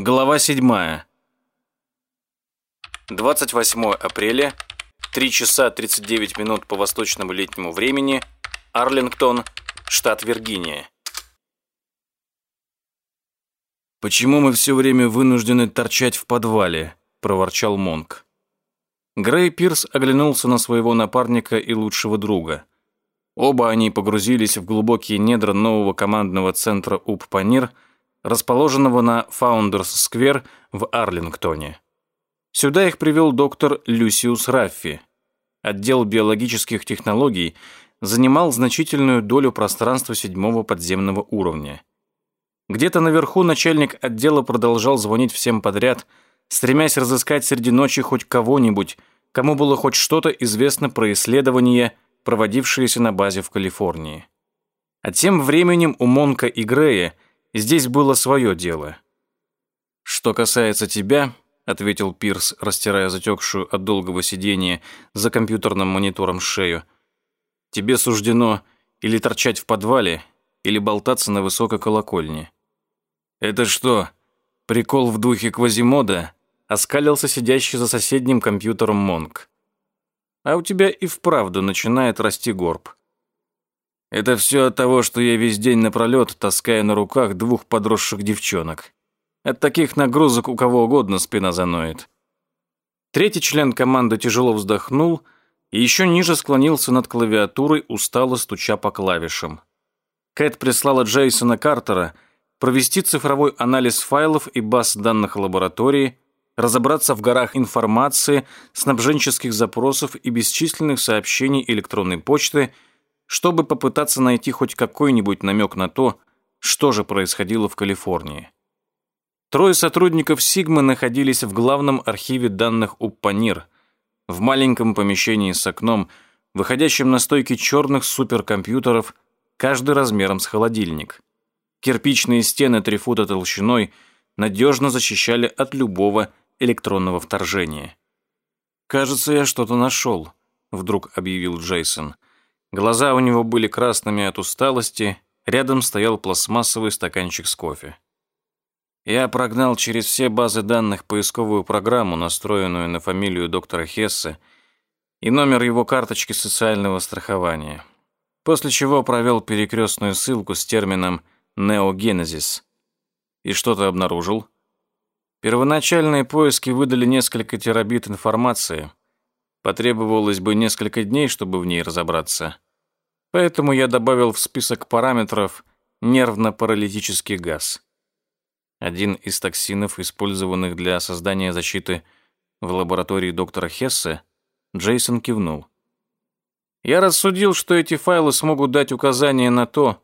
Глава 7. 28 апреля, 3 часа 39 минут по восточному летнему времени, Арлингтон, штат Виргиния. «Почему мы все время вынуждены торчать в подвале?» – проворчал Монк. Грей Пирс оглянулся на своего напарника и лучшего друга. Оба они погрузились в глубокие недра нового командного центра УП-Панир – расположенного на Фаундерс-сквер в Арлингтоне. Сюда их привел доктор Люсиус Раффи. Отдел биологических технологий занимал значительную долю пространства седьмого подземного уровня. Где-то наверху начальник отдела продолжал звонить всем подряд, стремясь разыскать среди ночи хоть кого-нибудь, кому было хоть что-то известно про исследования, проводившиеся на базе в Калифорнии. А тем временем у Монка и Грея – Здесь было свое дело. «Что касается тебя», — ответил Пирс, растирая затекшую от долгого сидения за компьютерным монитором шею, «тебе суждено или торчать в подвале, или болтаться на высокой колокольне». «Это что, прикол в духе Квазимода?» — оскалился сидящий за соседним компьютером Монк. «А у тебя и вправду начинает расти горб. Это все от того, что я весь день напролет таскаю на руках двух подросших девчонок. От таких нагрузок у кого угодно спина заноет. Третий член команды тяжело вздохнул и еще ниже склонился над клавиатурой, устало стуча по клавишам. Кэт прислала Джейсона Картера провести цифровой анализ файлов и баз данных лаборатории, разобраться в горах информации, снабженческих запросов и бесчисленных сообщений электронной почты – чтобы попытаться найти хоть какой-нибудь намек на то, что же происходило в Калифорнии. Трое сотрудников Сигмы находились в главном архиве данных УППАНИР, в маленьком помещении с окном, выходящим на стойки черных суперкомпьютеров, каждый размером с холодильник. Кирпичные стены три фута толщиной надежно защищали от любого электронного вторжения. «Кажется, я что-то нашел», — вдруг объявил Джейсон. — Глаза у него были красными от усталости, рядом стоял пластмассовый стаканчик с кофе. Я прогнал через все базы данных поисковую программу, настроенную на фамилию доктора Хессе, и номер его карточки социального страхования, после чего провел перекрестную ссылку с термином «неогенезис». И что-то обнаружил. Первоначальные поиски выдали несколько терабит информации, Потребовалось бы несколько дней, чтобы в ней разобраться. Поэтому я добавил в список параметров нервно-паралитический газ. Один из токсинов, использованных для создания защиты в лаборатории доктора Хессе, Джейсон кивнул. Я рассудил, что эти файлы смогут дать указание на то,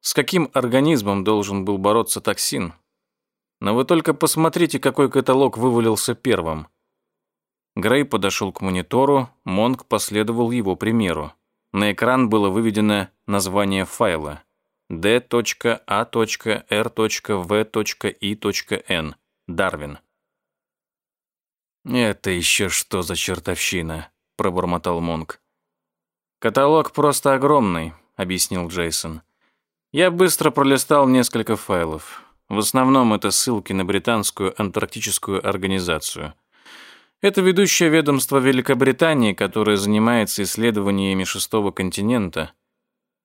с каким организмом должен был бороться токсин. Но вы только посмотрите, какой каталог вывалился первым. Грей подошел к монитору, Монк последовал его примеру. На экран было выведено название файла d.a.r.v.i.n. Дарвин. «Это еще что за чертовщина?» – пробормотал Монк. «Каталог просто огромный», – объяснил Джейсон. «Я быстро пролистал несколько файлов. В основном это ссылки на британскую антарктическую организацию – это ведущее ведомство Великобритании, которое занимается исследованиями шестого континента.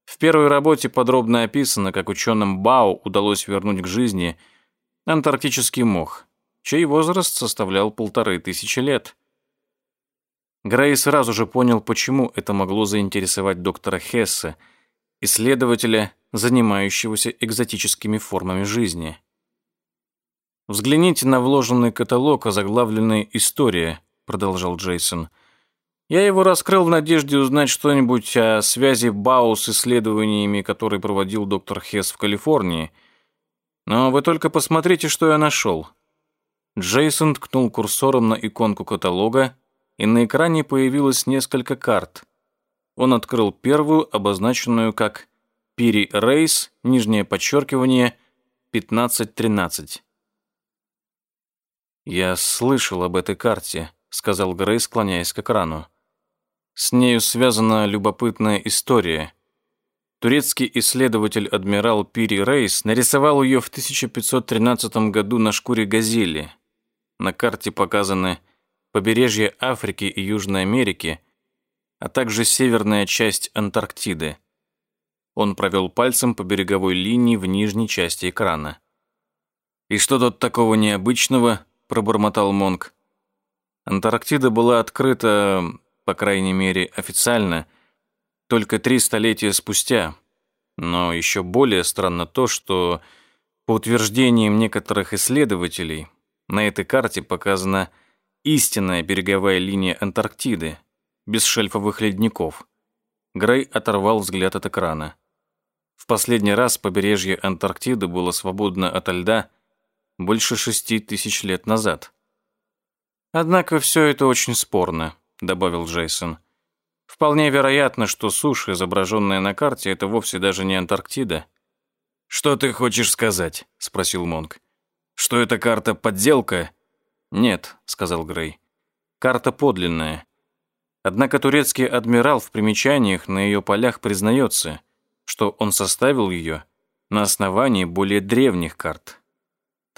В первой работе подробно описано, как ученым Бау удалось вернуть к жизни антарктический мох, чей возраст составлял полторы тысячи лет. Грей сразу же понял, почему это могло заинтересовать доктора Хесса, исследователя, занимающегося экзотическими формами жизни. «Взгляните на вложенный каталог, озаглавленный «История», — продолжал Джейсон. «Я его раскрыл в надежде узнать что-нибудь о связи Бау с исследованиями, которые проводил доктор Хесс в Калифорнии. Но вы только посмотрите, что я нашел». Джейсон ткнул курсором на иконку каталога, и на экране появилось несколько карт. Он открыл первую, обозначенную как «Пири Рейс», нижнее подчеркивание, 1513. «Я слышал об этой карте», — сказал Грей, склоняясь к экрану. «С нею связана любопытная история. Турецкий исследователь-адмирал Пири Рейс нарисовал ее в 1513 году на шкуре газели. На карте показаны побережье Африки и Южной Америки, а также северная часть Антарктиды. Он провел пальцем по береговой линии в нижней части экрана. «И что тут такого необычного?» – пробормотал Монк. Антарктида была открыта, по крайней мере, официально, только три столетия спустя. Но еще более странно то, что, по утверждениям некоторых исследователей, на этой карте показана истинная береговая линия Антарктиды, без шельфовых ледников. Грей оторвал взгляд от экрана. В последний раз побережье Антарктиды было свободно от льда больше шести тысяч лет назад. «Однако все это очень спорно», — добавил Джейсон. «Вполне вероятно, что суша, изображенная на карте, это вовсе даже не Антарктида». «Что ты хочешь сказать?» — спросил Монк. «Что эта карта подделка?» «Нет», — сказал Грей. «Карта подлинная. Однако турецкий адмирал в примечаниях на ее полях признается, что он составил ее на основании более древних карт.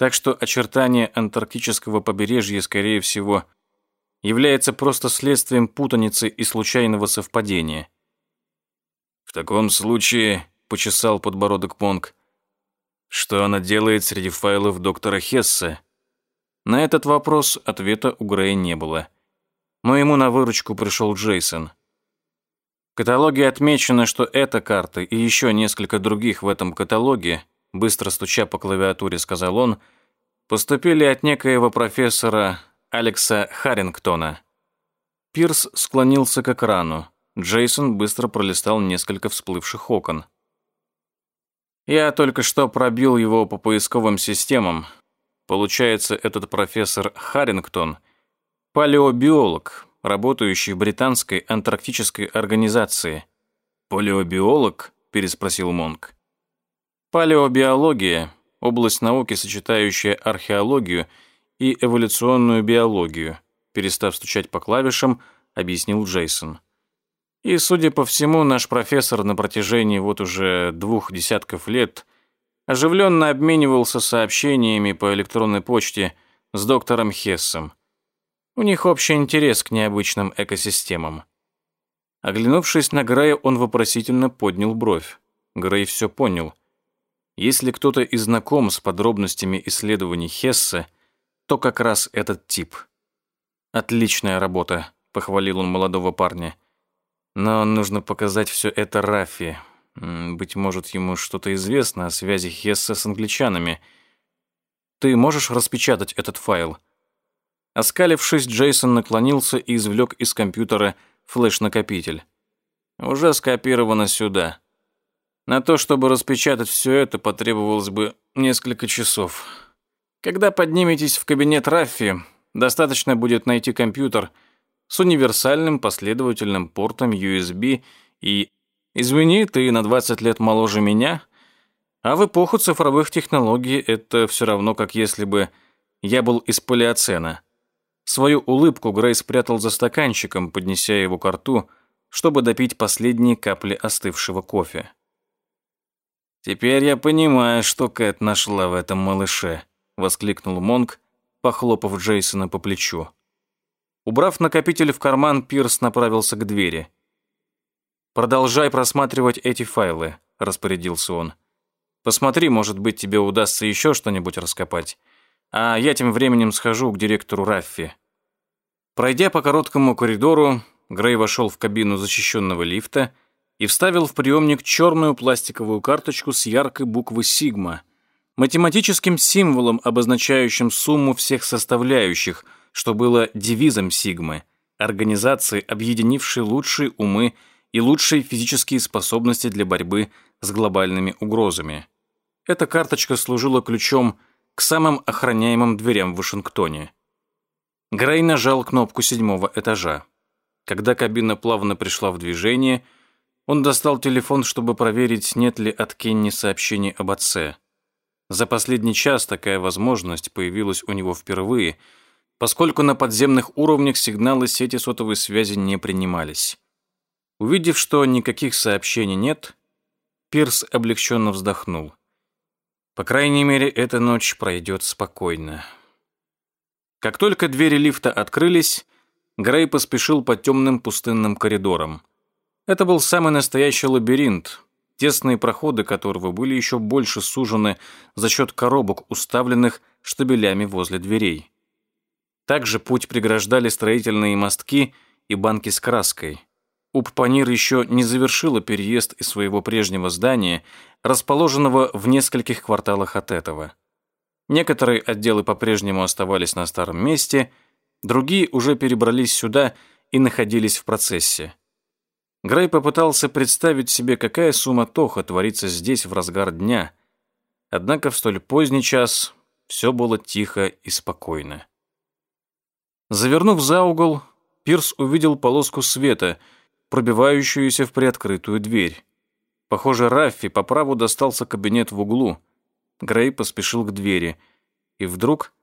Так что очертание антарктического побережья, скорее всего, является просто следствием путаницы и случайного совпадения. В таком случае, почесал подбородок Монк, что она делает среди файлов доктора Хесса? На этот вопрос ответа у Грея не было. Но ему на выручку пришел Джейсон. В каталоге отмечено, что эта карта и еще несколько других в этом каталоге, быстро стуча по клавиатуре, сказал он, поступили от некоего профессора Алекса Харрингтона. Пирс склонился к экрану. Джейсон быстро пролистал несколько всплывших окон. Я только что пробил его по поисковым системам. Получается, этот профессор Харрингтон – палеобиолог, работающий в британской антарктической организации. «Палеобиолог?» – переспросил Монк. Палеобиология – область науки, сочетающая археологию и эволюционную биологию, перестав стучать по клавишам, объяснил Джейсон. И, судя по всему, наш профессор на протяжении вот уже двух десятков лет оживленно обменивался сообщениями по электронной почте с доктором Хессом. У них общий интерес к необычным экосистемам. Оглянувшись на Грея, он вопросительно поднял бровь. Грей все понял. Если кто-то и знаком с подробностями исследований Хесса, то как раз этот тип. «Отличная работа», — похвалил он молодого парня. Но нужно показать все это Рафи. Быть может, ему что-то известно о связи Хесса с англичанами. Ты можешь распечатать этот файл?» Оскалившись, Джейсон наклонился и извлек из компьютера флеш-накопитель. «Уже скопировано сюда. На то, чтобы распечатать все это, потребовалось бы несколько часов. Когда подниметесь в кабинет Раффи, достаточно будет найти компьютер — с универсальным последовательным портом USB и «Извини, ты на 20 лет моложе меня», а в эпоху цифровых технологий это все равно, как если бы я был из палеоцена. Свою улыбку Грей спрятал за стаканчиком, поднеся его к рту, чтобы допить последние капли остывшего кофе. «Теперь я понимаю, что Кэт нашла в этом малыше», — воскликнул Монк, похлопав Джейсона по плечу. Убрав накопитель в карман, Пирс направился к двери. «Продолжай просматривать эти файлы», — распорядился он. «Посмотри, может быть, тебе удастся еще что-нибудь раскопать. А я тем временем схожу к директору Раффи». Пройдя по короткому коридору, Грей вошел в кабину защищенного лифта и вставил в приемник черную пластиковую карточку с яркой буквы «Сигма», математическим символом, обозначающим сумму всех составляющих — что было девизом Сигмы, организации, объединившей лучшие умы и лучшие физические способности для борьбы с глобальными угрозами. Эта карточка служила ключом к самым охраняемым дверям в Вашингтоне. Грей нажал кнопку седьмого этажа. Когда кабина плавно пришла в движение, он достал телефон, чтобы проверить, нет ли от Кенни сообщений об отце. За последний час такая возможность появилась у него впервые – поскольку на подземных уровнях сигналы сети сотовой связи не принимались. Увидев, что никаких сообщений нет, Пирс облегченно вздохнул. По крайней мере, эта ночь пройдет спокойно. Как только двери лифта открылись, Грей поспешил по темным пустынным коридорам. Это был самый настоящий лабиринт, тесные проходы которого были еще больше сужены за счет коробок, уставленных штабелями возле дверей. Также путь преграждали строительные мостки и банки с краской. Уппанир еще не завершила переезд из своего прежнего здания, расположенного в нескольких кварталах от этого. Некоторые отделы по-прежнему оставались на старом месте, другие уже перебрались сюда и находились в процессе. Грей попытался представить себе, какая суматоха творится здесь в разгар дня. Однако в столь поздний час все было тихо и спокойно. Завернув за угол, Пирс увидел полоску света — пробивающуюся в приоткрытую дверь. Похоже, Раффи по праву достался кабинет в углу. Грей поспешил к двери и вдруг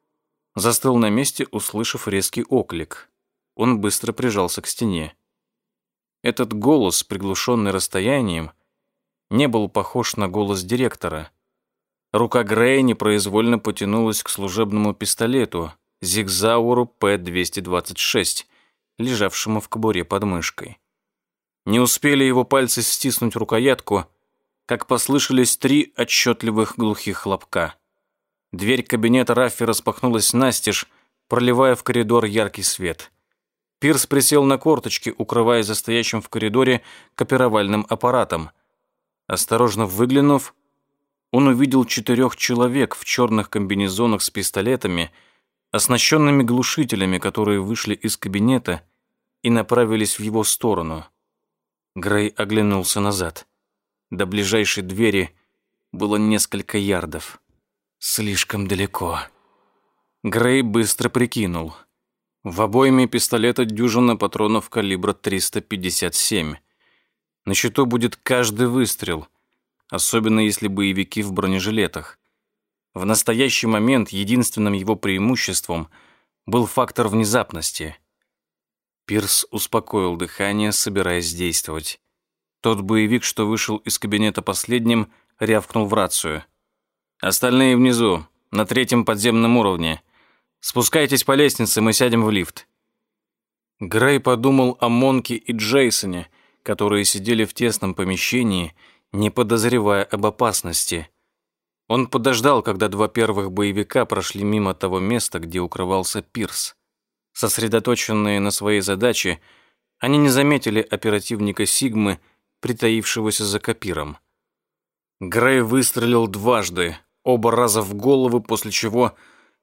застыл на месте, услышав резкий оклик. Он быстро прижался к стене. Этот голос, приглушенный расстоянием, не был похож на голос директора. Рука Грея непроизвольно потянулась к служебному пистолету Зигзауру П-226, лежавшему в кобуре под мышкой. Не успели его пальцы стиснуть рукоятку, как послышались три отчетливых глухих хлопка. Дверь кабинета Раффи распахнулась настежь, проливая в коридор яркий свет. Пирс присел на корточки, укрывая за стоящим в коридоре копировальным аппаратом. Осторожно выглянув, он увидел четырех человек в черных комбинезонах с пистолетами, оснащенными глушителями, которые вышли из кабинета и направились в его сторону. Грей оглянулся назад. До ближайшей двери было несколько ярдов. Слишком далеко. Грей быстро прикинул. В обойме пистолета дюжина патронов калибра 357. На счету будет каждый выстрел, особенно если боевики в бронежилетах. В настоящий момент единственным его преимуществом был фактор внезапности — Пирс успокоил дыхание, собираясь действовать. Тот боевик, что вышел из кабинета последним, рявкнул в рацию. «Остальные внизу, на третьем подземном уровне. Спускайтесь по лестнице, мы сядем в лифт». Грей подумал о Монке и Джейсоне, которые сидели в тесном помещении, не подозревая об опасности. Он подождал, когда два первых боевика прошли мимо того места, где укрывался Пирс. Сосредоточенные на своей задаче, они не заметили оперативника Сигмы, притаившегося за копиром. Грей выстрелил дважды, оба раза в голову, после чего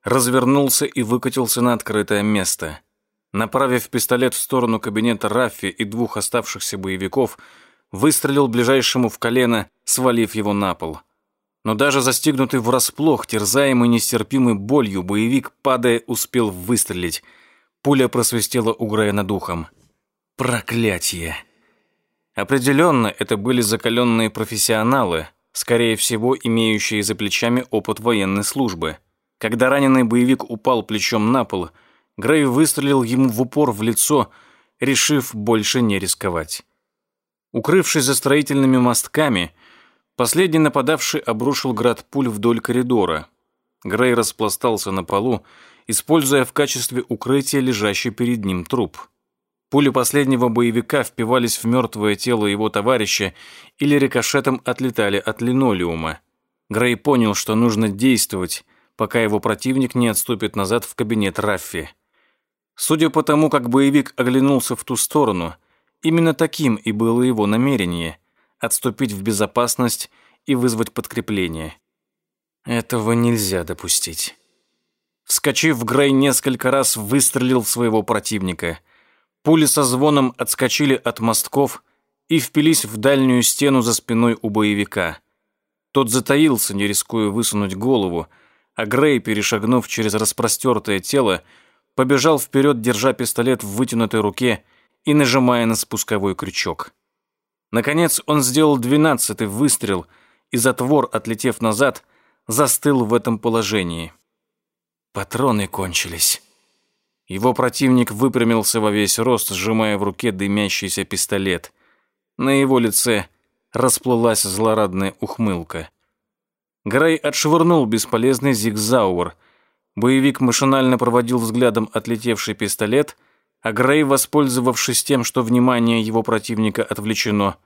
развернулся и выкатился на открытое место. Направив пистолет в сторону кабинета Раффи и двух оставшихся боевиков, выстрелил ближайшему в колено, свалив его на пол. Но даже застигнутый врасплох, терзаемый нестерпимой болью, боевик, падая, успел выстрелить — Пуля просвистела у Грея над ухом. Проклятие! Определенно, это были закаленные профессионалы, скорее всего, имеющие за плечами опыт военной службы. Когда раненый боевик упал плечом на пол, Грей выстрелил ему в упор в лицо, решив больше не рисковать. Укрывшись за строительными мостками, последний нападавший обрушил град пуль вдоль коридора. Грей распластался на полу, используя в качестве укрытия лежащий перед ним труп. Пули последнего боевика впивались в мертвое тело его товарища или рикошетом отлетали от линолеума. Грей понял, что нужно действовать, пока его противник не отступит назад в кабинет Раффи. Судя по тому, как боевик оглянулся в ту сторону, именно таким и было его намерение – отступить в безопасность и вызвать подкрепление. Этого нельзя допустить. Вскочив, Грей несколько раз выстрелил в своего противника. Пули со звоном отскочили от мостков и впились в дальнюю стену за спиной у боевика. Тот затаился, не рискуя высунуть голову, а Грей, перешагнув через распростертое тело, побежал вперед, держа пистолет в вытянутой руке и нажимая на спусковой крючок. Наконец он сделал двенадцатый выстрел, и затвор, отлетев назад, застыл в этом положении. Патроны кончились. Его противник выпрямился во весь рост, сжимая в руке дымящийся пистолет. На его лице расплылась злорадная ухмылка. Грей отшвырнул бесполезный зигзауэр. Боевик машинально проводил взглядом отлетевший пистолет, а Грей, воспользовавшись тем, что внимание его противника отвлечено,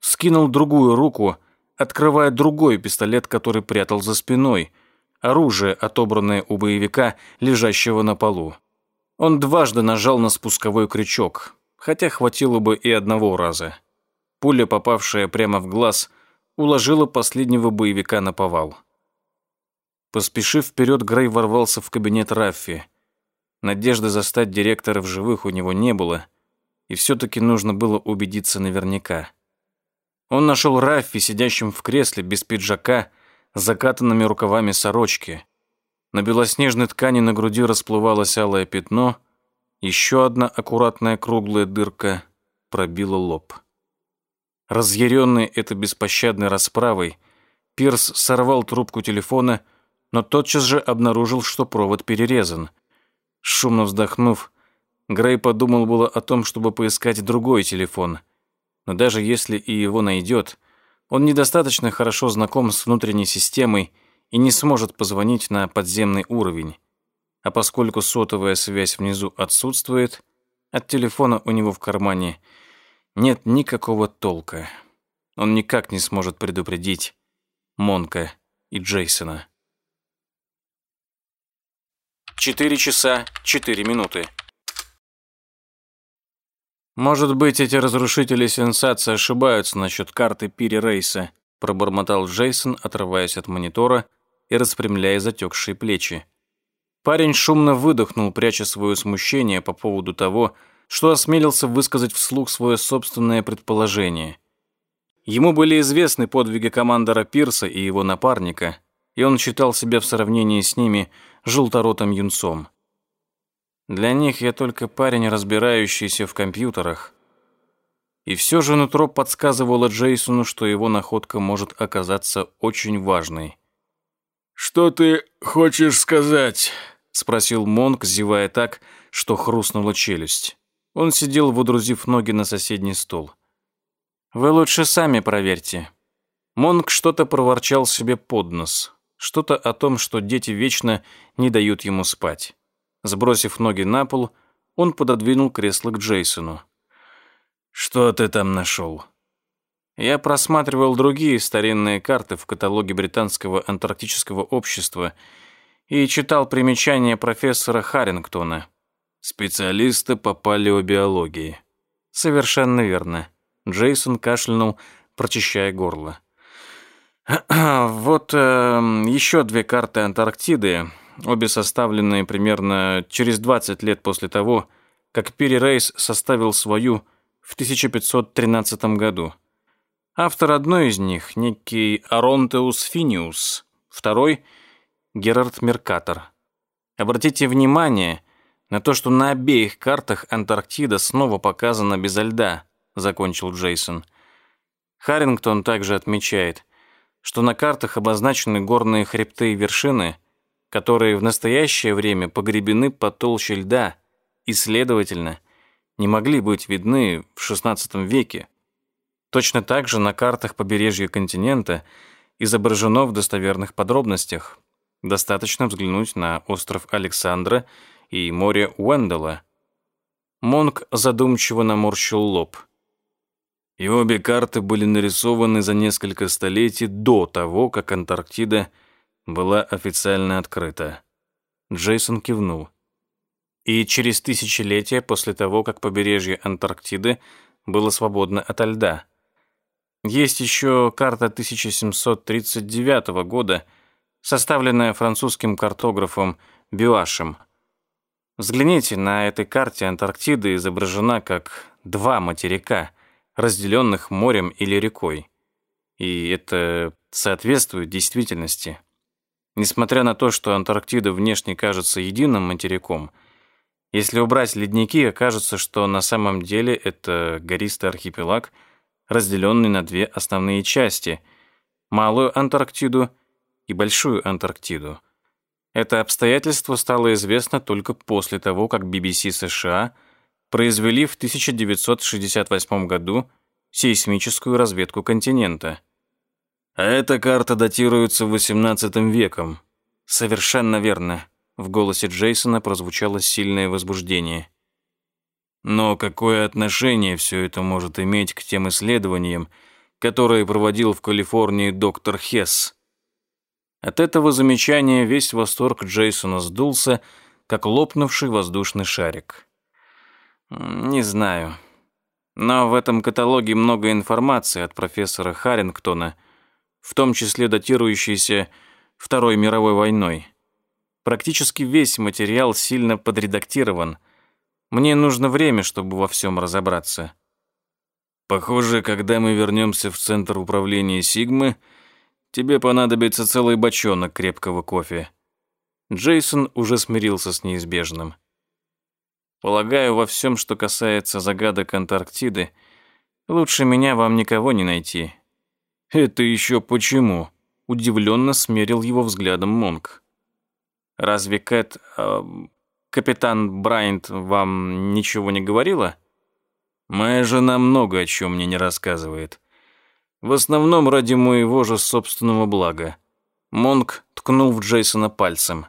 скинул другую руку, открывая другой пистолет, который прятал за спиной, оружие, отобранное у боевика, лежащего на полу. Он дважды нажал на спусковой крючок, хотя хватило бы и одного раза. Пуля, попавшая прямо в глаз, уложила последнего боевика на повал. Поспешив вперед, Грей ворвался в кабинет Раффи. Надежды застать директора в живых у него не было, и все-таки нужно было убедиться наверняка. Он нашел Раффи, сидящим в кресле, без пиджака, с закатанными рукавами сорочки. На белоснежной ткани на груди расплывалось алое пятно, еще одна аккуратная круглая дырка пробила лоб. Разъяренный этой беспощадной расправой, Пирс сорвал трубку телефона, но тотчас же обнаружил, что провод перерезан. Шумно вздохнув, Грей подумал было о том, чтобы поискать другой телефон. Но даже если и его найдет, он недостаточно хорошо знаком с внутренней системой и не сможет позвонить на подземный уровень. А поскольку сотовая связь внизу отсутствует, от телефона у него в кармане – нет никакого толка. Он никак не сможет предупредить Монка и Джейсона. Четыре часа четыре минуты. «Может быть, эти разрушители сенсации ошибаются насчет карты Пири Рейса», пробормотал Джейсон, отрываясь от монитора и распрямляя затекшие плечи. Парень шумно выдохнул, пряча свое смущение по поводу того, что осмелился высказать вслух свое собственное предположение. Ему были известны подвиги командора Пирса и его напарника, и он считал себя в сравнении с ними желторотым юнцом. Для них я только парень, разбирающийся в компьютерах. И все же нутро подсказывало Джейсону, что его находка может оказаться очень важной. «Что ты хочешь сказать?» — спросил Монк, зевая так, что хрустнула челюсть. Он сидел, водрузив ноги на соседний стол. «Вы лучше сами проверьте». Монк что-то проворчал себе под нос. Что-то о том, что дети вечно не дают ему спать. Сбросив ноги на пол, он пододвинул кресло к Джейсону. «Что ты там нашел?» Я просматривал другие старинные карты в каталоге Британского антарктического общества и читал примечания профессора Харрингтона специалиста по палеобиологии. Совершенно верно. Джейсон кашлянул, прочищая горло. Вот э, еще две карты Антарктиды, обе составленные примерно через 20 лет после того, как Пири Рейс составил свою в 1513 году. Автор одной из них, некий Аронтеус Финиус, второй — Герард Меркатор. Обратите внимание — на то, что на обеих картах Антарктида снова показана безо льда», — закончил Джейсон. Харрингтон также отмечает, что на картах обозначены горные хребты и вершины, которые в настоящее время погребены под толщей льда и, следовательно, не могли быть видны в XVI веке. Точно так же на картах побережья континента изображено в достоверных подробностях. Достаточно взглянуть на остров Александра – и море Уэндела. Монк задумчиво наморщил лоб. И обе карты были нарисованы за несколько столетий до того, как Антарктида была официально открыта. Джейсон кивнул. И через тысячелетия после того, как побережье Антарктиды было свободно ото льда. Есть еще карта 1739 года, составленная французским картографом Бюашем – Взгляните, на этой карте Антарктида изображена как два материка, разделенных морем или рекой. И это соответствует действительности. Несмотря на то, что Антарктида внешне кажется единым материком, если убрать ледники, окажется, что на самом деле это гористый архипелаг, разделенный на две основные части – Малую Антарктиду и Большую Антарктиду – это обстоятельство стало известно только после того, как BBC США произвели в 1968 году сейсмическую разведку континента. А эта карта датируется XVIII веком. Совершенно верно. В голосе Джейсона прозвучало сильное возбуждение. Но какое отношение все это может иметь к тем исследованиям, которые проводил в Калифорнии доктор Хесс? От этого замечания весь восторг Джейсона сдулся, как лопнувший воздушный шарик. Не знаю. Но в этом каталоге много информации от профессора Харрингтона, в том числе датирующейся Второй мировой войной. Практически весь материал сильно подредактирован. Мне нужно время, чтобы во всем разобраться. Похоже, когда мы вернемся в центр управления Сигмы, тебе понадобится целый бочонок крепкого кофе. Джейсон уже смирился с неизбежным. Полагаю, во всем, что касается загадок Антарктиды, лучше меня вам никого не найти. Это еще почему? Удивленно смерил его взглядом Монк. Разве Кэт... Э, капитан Брайант вам ничего не говорила? Моя жена много о чем мне не рассказывает. В основном ради моего же собственного блага. Монк ткнул в Джейсона пальцем.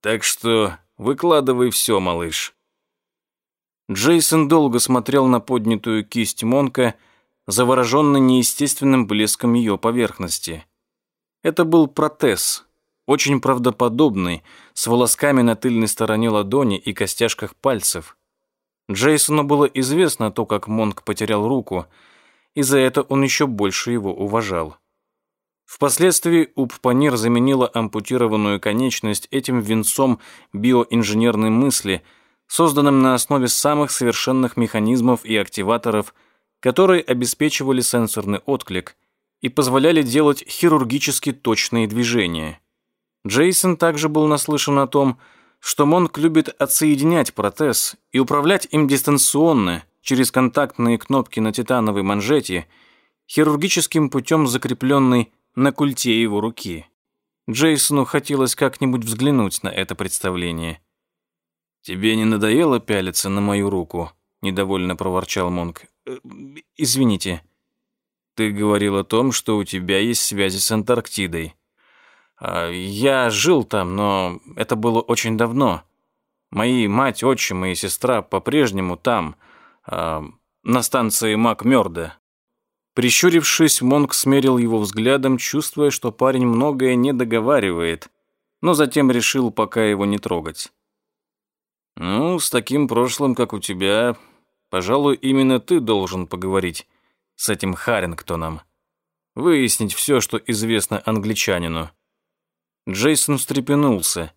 Так что выкладывай все, малыш. Джейсон долго смотрел на поднятую кисть Монка, завороженно неестественным блеском ее поверхности. Это был протез, очень правдоподобный, с волосками на тыльной стороне ладони и костяшках пальцев. Джейсону было известно то, как Монк потерял руку, и за это он еще больше его уважал. Впоследствии Уппанир заменила ампутированную конечность этим венцом биоинженерной мысли – созданным на основе самых совершенных механизмов и активаторов, которые обеспечивали сенсорный отклик и позволяли делать хирургически точные движения. Джейсон также был наслышан о том, что Монк любит отсоединять протез и управлять им дистанционно через контактные кнопки на титановой манжете, хирургическим путем закрепленной на культе его руки. Джейсону хотелось как-нибудь взглянуть на это представление. «Тебе не надоело пялиться на мою руку?» — недовольно проворчал Монк. Э, «Извините». «Ты говорил о том, что у тебя есть связи с Антарктидой». А, «Я жил там, но это было очень давно. Мои мать, отчим и сестра по-прежнему там, а, на станции Макмёрда». Прищурившись, Монк смерил его взглядом, чувствуя, что парень многое не договаривает, но затем решил пока его не трогать. Ну, с таким прошлым, как у тебя, пожалуй, именно ты должен поговорить с этим Харрингтоном. Выяснить все, что известно англичанину. Джейсон встрепенулся.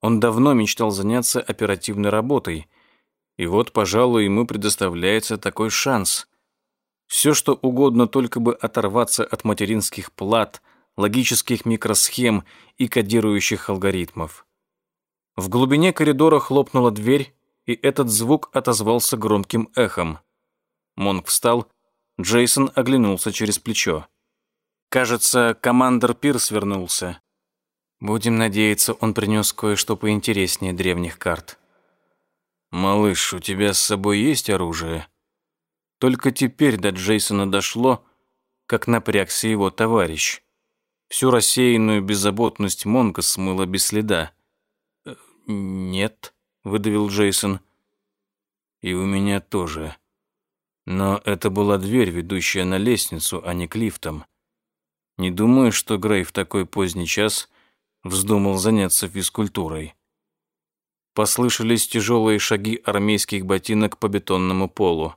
Он давно мечтал заняться оперативной работой. И вот, пожалуй, ему предоставляется такой шанс. Все, что угодно, только бы оторваться от материнских плат, логических микросхем и кодирующих алгоритмов. В глубине коридора хлопнула дверь, и этот звук отозвался громким эхом. Монк встал, Джейсон оглянулся через плечо. Кажется, командор Пирс вернулся. Будем надеяться, он принес кое-что поинтереснее древних карт. «Малыш, у тебя с собой есть оружие?» Только теперь до Джейсона дошло, как напрягся его товарищ. Всю рассеянную беззаботность Монка смыло без следа. «Нет», — выдавил Джейсон. «И у меня тоже. Но это была дверь, ведущая на лестницу, а не к лифтам. Не думаю, что Грей в такой поздний час вздумал заняться физкультурой». Послышались тяжелые шаги армейских ботинок по бетонному полу.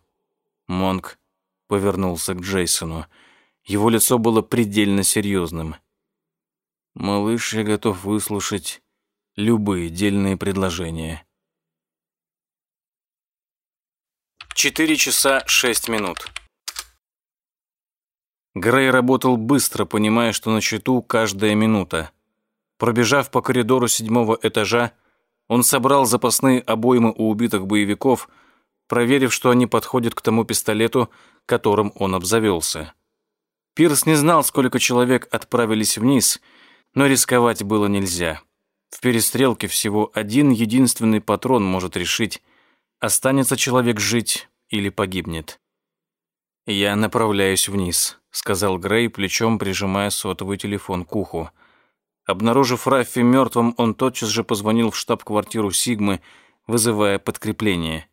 Монк повернулся к Джейсону. Его лицо было предельно серьезным. «Малыш, я готов выслушать любые дельные предложения. Четыре часа шесть минут. Грей работал быстро, понимая, что на счету каждая минута. Пробежав по коридору седьмого этажа, он собрал запасные обоймы у убитых боевиков, проверив, что они подходят к тому пистолету, которым он обзавелся. Пирс не знал, сколько человек отправились вниз, но рисковать было нельзя. В перестрелке всего один единственный патрон может решить, останется человек жить или погибнет. «Я направляюсь вниз», — сказал Грей, плечом прижимая сотовый телефон к уху. Обнаружив Раффи мертвым, он тотчас же позвонил в штаб-квартиру Сигмы, вызывая подкрепление.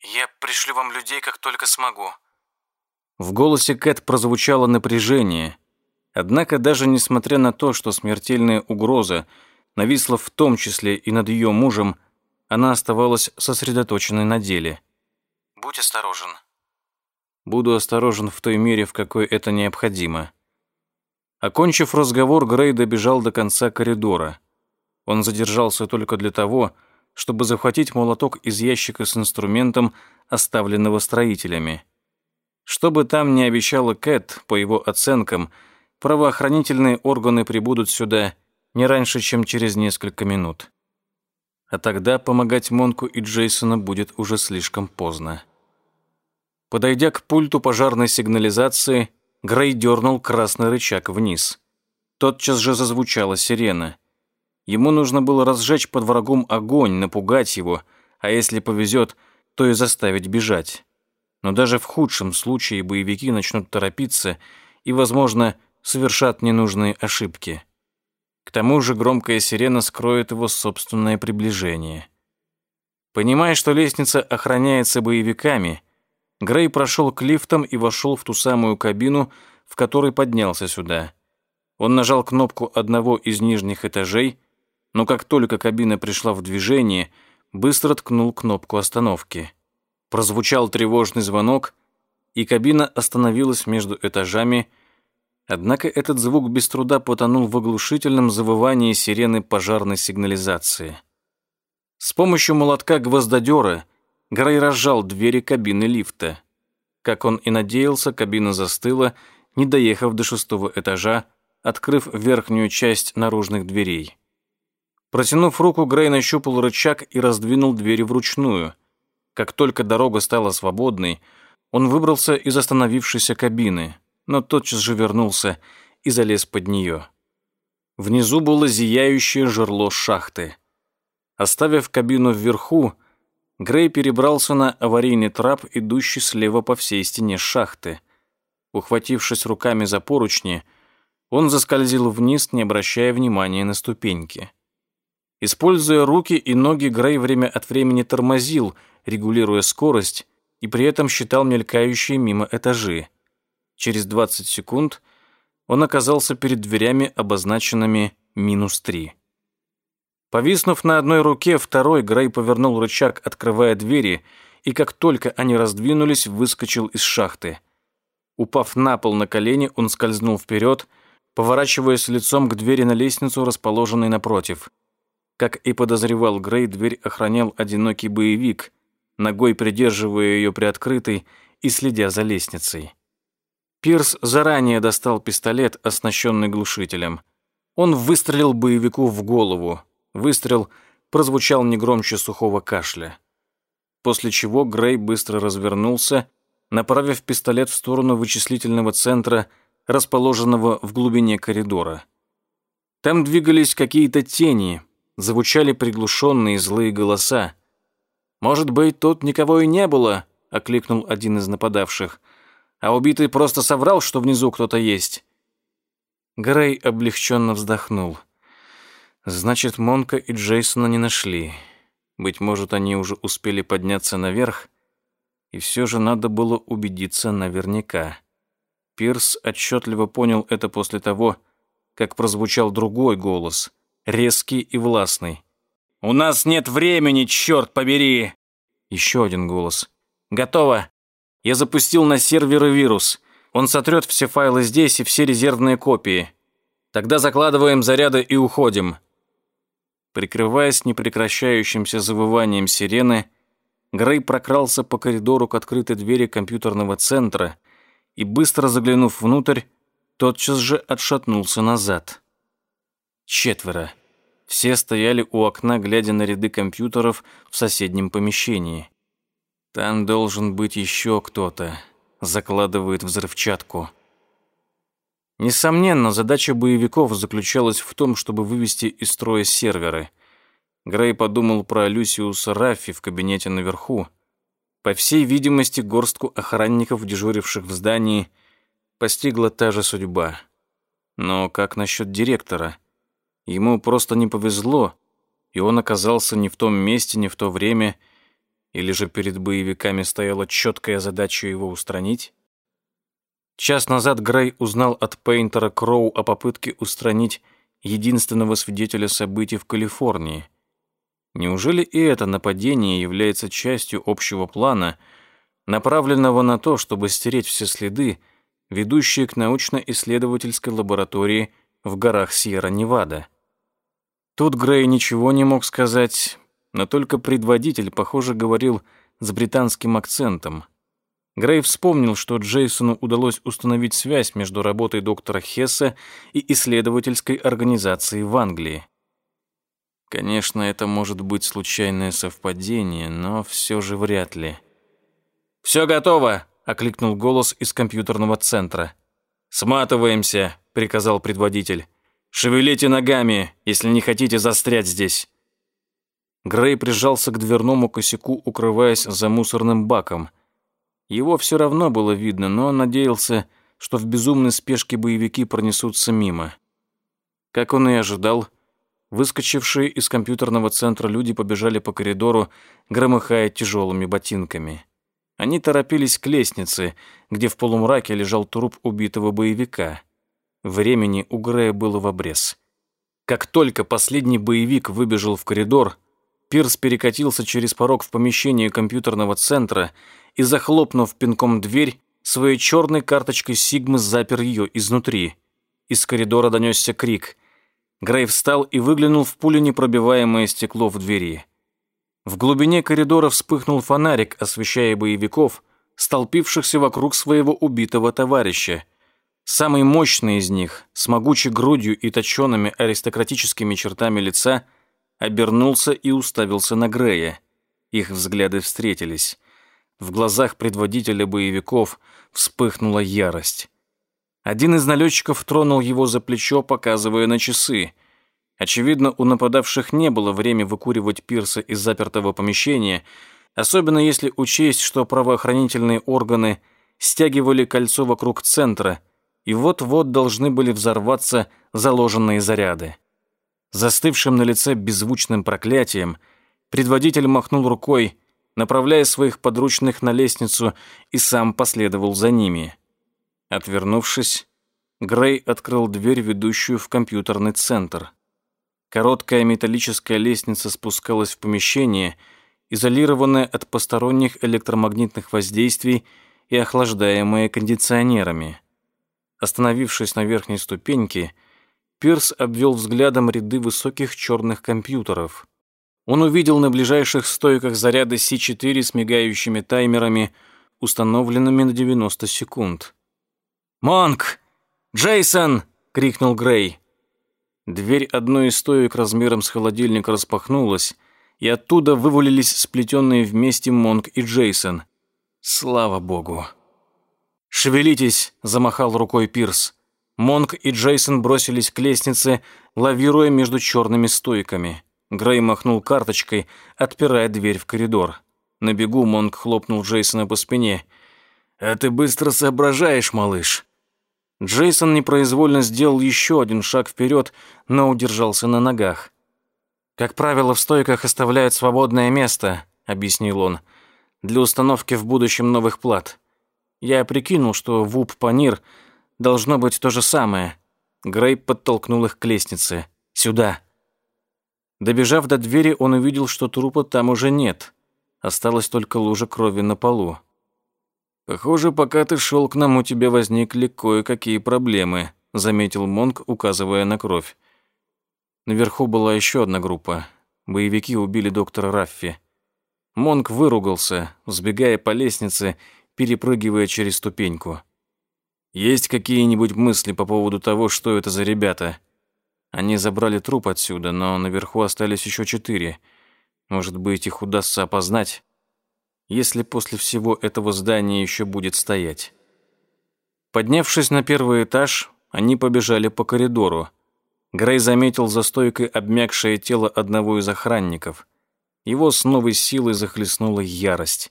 «Я пришлю вам людей, как только смогу». В голосе Кэт прозвучало напряжение. Однако даже несмотря на то, что смертельная угроза нависла в том числе и над ее мужем, она оставалась сосредоточенной на деле. «Будь осторожен». «Буду осторожен в той мере, в какой это необходимо». Окончив разговор, Грей добежал до конца коридора. Он задержался только для того, чтобы захватить молоток из ящика с инструментом, оставленного строителями. Что бы там ни обещала Кэт, по его оценкам, правоохранительные органы прибудут сюда не раньше, чем через несколько минут. А тогда помогать Монку и Джейсону будет уже слишком поздно. Подойдя к пульту пожарной сигнализации, Грей дернул красный рычаг вниз. Тотчас же зазвучала сирена — Ему нужно было разжечь под врагом огонь, напугать его, а если повезет, то и заставить бежать. Но даже в худшем случае боевики начнут торопиться и, возможно, совершат ненужные ошибки. К тому же громкая сирена скроет его собственное приближение. Понимая, что лестница охраняется боевиками, Грей прошел к лифтам и вошел в ту самую кабину, в которой поднялся сюда. Он нажал кнопку одного из нижних этажей, но как только кабина пришла в движение, быстро ткнул кнопку остановки. Прозвучал тревожный звонок, и кабина остановилась между этажами, однако этот звук без труда потонул в оглушительном завывании сирены пожарной сигнализации. С помощью молотка гвоздодера Грей разжал двери кабины лифта. Как он и надеялся, кабина застыла, не доехав до шестого этажа, открыв верхнюю часть наружных дверей. Протянув руку, Грей нащупал рычаг и раздвинул двери вручную. Как только дорога стала свободной, он выбрался из остановившейся кабины, но тотчас же вернулся и залез под нее. Внизу было зияющее жерло шахты. Оставив кабину вверху, Грей перебрался на аварийный трап, идущий слева по всей стене шахты. Ухватившись руками за поручни, он заскользил вниз, не обращая внимания на ступеньки. Используя руки и ноги, Грей время от времени тормозил, регулируя скорость, и при этом считал мелькающие мимо этажи. Через 20 секунд он оказался перед дверями, обозначенными минус 3. Повиснув на одной руке, второй Грей повернул рычаг, открывая двери, и как только они раздвинулись, выскочил из шахты. Упав на пол на колени, он скользнул вперед, поворачиваясь лицом к двери на лестницу, расположенной напротив. Как и подозревал Грей, дверь охранял одинокий боевик, ногой придерживая ее приоткрытой и следя за лестницей. Пирс заранее достал пистолет, оснащенный глушителем. Он выстрелил боевику в голову. Выстрел прозвучал не громче сухого кашля. После чего Грей быстро развернулся, направив пистолет в сторону вычислительного центра, расположенного в глубине коридора. Там двигались какие-то тени, звучали приглушенные злые голоса. «Может быть, тут никого и не было», — окликнул один из нападавших. «А убитый просто соврал, что внизу кто-то есть». Грей облегченно вздохнул. «Значит, Монка и Джейсона не нашли. Быть может, они уже успели подняться наверх, и все же надо было убедиться наверняка». Пирс отчетливо понял это после того, как прозвучал другой голос — резкий и властный. «У нас нет времени, черт побери!» Еще один голос. «Готово. Я запустил на серверы вирус. Он сотрет все файлы здесь и все резервные копии. Тогда закладываем заряды и уходим». Прикрываясь непрекращающимся завыванием сирены, Грей прокрался по коридору к открытой двери компьютерного центра и, быстро заглянув внутрь, тотчас же отшатнулся назад. Четверо. Все стояли у окна, глядя на ряды компьютеров в соседнем помещении. Там должен быть еще кто-то. Закладывает взрывчатку. Несомненно, задача боевиков заключалась в том, чтобы вывести из строя серверы. Грей подумал про Люсиуса Раффи в кабинете наверху. По всей видимости, горстку охранников, дежуривших в здании, постигла та же судьба. Но как насчет директора? Ему просто не повезло, и он оказался не в том месте, не в то время, или же перед боевиками стояла четкая задача его устранить? Час назад Грей узнал от Пейнтера Кроу о попытке устранить единственного свидетеля событий в Калифорнии. Неужели и это нападение является частью общего плана, направленного на то, чтобы стереть все следы, ведущие к научно-исследовательской лаборатории в горах Сьерра-Невада? Тут Грей ничего не мог сказать, но только предводитель, похоже, говорил с британским акцентом. Грей вспомнил, что Джейсону удалось установить связь между работой доктора Хесса и исследовательской организацией в Англии. Конечно, это может быть случайное совпадение, но все же вряд ли. «Все готово!» — окликнул голос из компьютерного центра. «Сматываемся!» — приказал предводитель. «Шевелите ногами, если не хотите застрять здесь!» Грей прижался к дверному косяку, укрываясь за мусорным баком. Его все равно было видно, но он надеялся, что в безумной спешке боевики пронесутся мимо. Как он и ожидал, выскочившие из компьютерного центра люди побежали по коридору, громыхая тяжелыми ботинками. Они торопились к лестнице, где в полумраке лежал труп убитого боевика. Времени у Грея было в обрез. Как только последний боевик выбежал в коридор, Пирс перекатился через порог в помещение компьютерного центра и, захлопнув пинком дверь, своей черной карточкой Сигмы запер ее изнутри. Из коридора донесся крик. Грей встал и выглянул в пуленепробиваемое стекло в двери. В глубине коридора вспыхнул фонарик, освещая боевиков, столпившихся вокруг своего убитого товарища. Самый мощный из них, с могучей грудью и точеными аристократическими чертами лица – обернулся и уставился на Грея. Их взгляды встретились. В глазах предводителя боевиков вспыхнула ярость. Один из налетчиков тронул его за плечо, показывая на часы. Очевидно, у нападавших не было времени выкуривать пирса из запертого помещения, особенно если учесть, что правоохранительные органы стягивали кольцо вокруг центра и вот-вот должны были взорваться заложенные заряды. Застывшим на лице беззвучным проклятием, предводитель махнул рукой, направляя своих подручных на лестницу, и сам последовал за ними. Отвернувшись, Грей открыл дверь, ведущую в компьютерный центр. Короткая металлическая лестница спускалась в помещение, изолированное от посторонних электромагнитных воздействий и охлаждаемое кондиционерами. Остановившись на верхней ступеньке, Пирс обвел взглядом ряды высоких черных компьютеров. Он увидел на ближайших стойках заряды С4 с мигающими таймерами, установленными на 90 секунд. «Монк! Джейсон!» — крикнул Грей. Дверь одной из стоек размером с холодильник распахнулась, и оттуда вывалились сплетенные вместе Монк и Джейсон. Слава богу. «Шевелитесь!» — замахал рукой Пирс. Монк и Джейсон бросились к лестнице, лавируя между черными стойками. Грей махнул карточкой, отпирая дверь в коридор. На бегу Монк хлопнул Джейсона по спине. «А ты быстро соображаешь, малыш!» Джейсон непроизвольно сделал еще один шаг вперед, но удержался на ногах. «Как правило, в стойках оставляют свободное место», — объяснил он, «для установки в будущем новых плат. Я прикинул, что ВУП Панир — Должно быть то же самое. Грей подтолкнул их к лестнице. Сюда. Добежав до двери, он увидел, что трупа там уже нет. Осталась только лужа крови на полу. «Похоже, пока ты шел к нам, у тебя возникли кое-какие проблемы», заметил Монк, указывая на кровь. Наверху была еще одна группа. Боевики убили доктора Раффи. Монк выругался, взбегая по лестнице, перепрыгивая через ступеньку. Есть какие-нибудь мысли по поводу того, что это за ребята? Они забрали труп отсюда, но наверху остались еще четыре. Может быть, их удастся опознать, если после всего этого здание еще будет стоять. Поднявшись на первый этаж, они побежали по коридору. Грей заметил за стойкой обмякшее тело одного из охранников. Его с новой силой захлестнула ярость.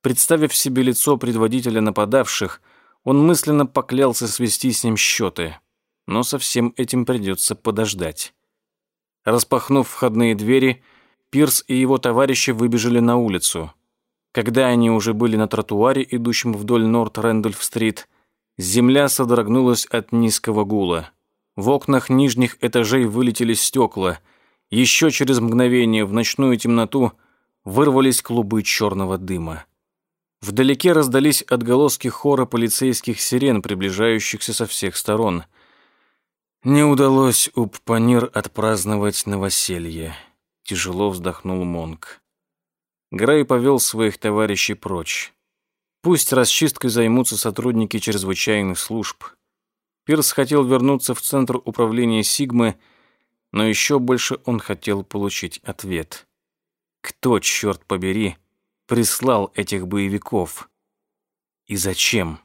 Представив себе лицо предводителя нападавших, он мысленно поклялся свести с ним счеты. Но со всем этим придется подождать. Распахнув входные двери, Пирс и его товарищи выбежали на улицу. Когда они уже были на тротуаре, идущем вдоль Норт-Рэндольф-стрит, земля содрогнулась от низкого гула. В окнах нижних этажей вылетели стекла. Еще через мгновение в ночную темноту вырвались клубы черного дыма. Вдалеке раздались отголоски хора полицейских сирен, приближающихся со всех сторон. Не удалось у Панир отпраздновать новоселье. Тяжело вздохнул Монк. Грей повел своих товарищей прочь. Пусть расчисткой займутся сотрудники чрезвычайных служб. Пирс хотел вернуться в центр управления Сигмы, но еще больше он хотел получить ответ. Кто, черт побери, прислал этих боевиков? И зачем?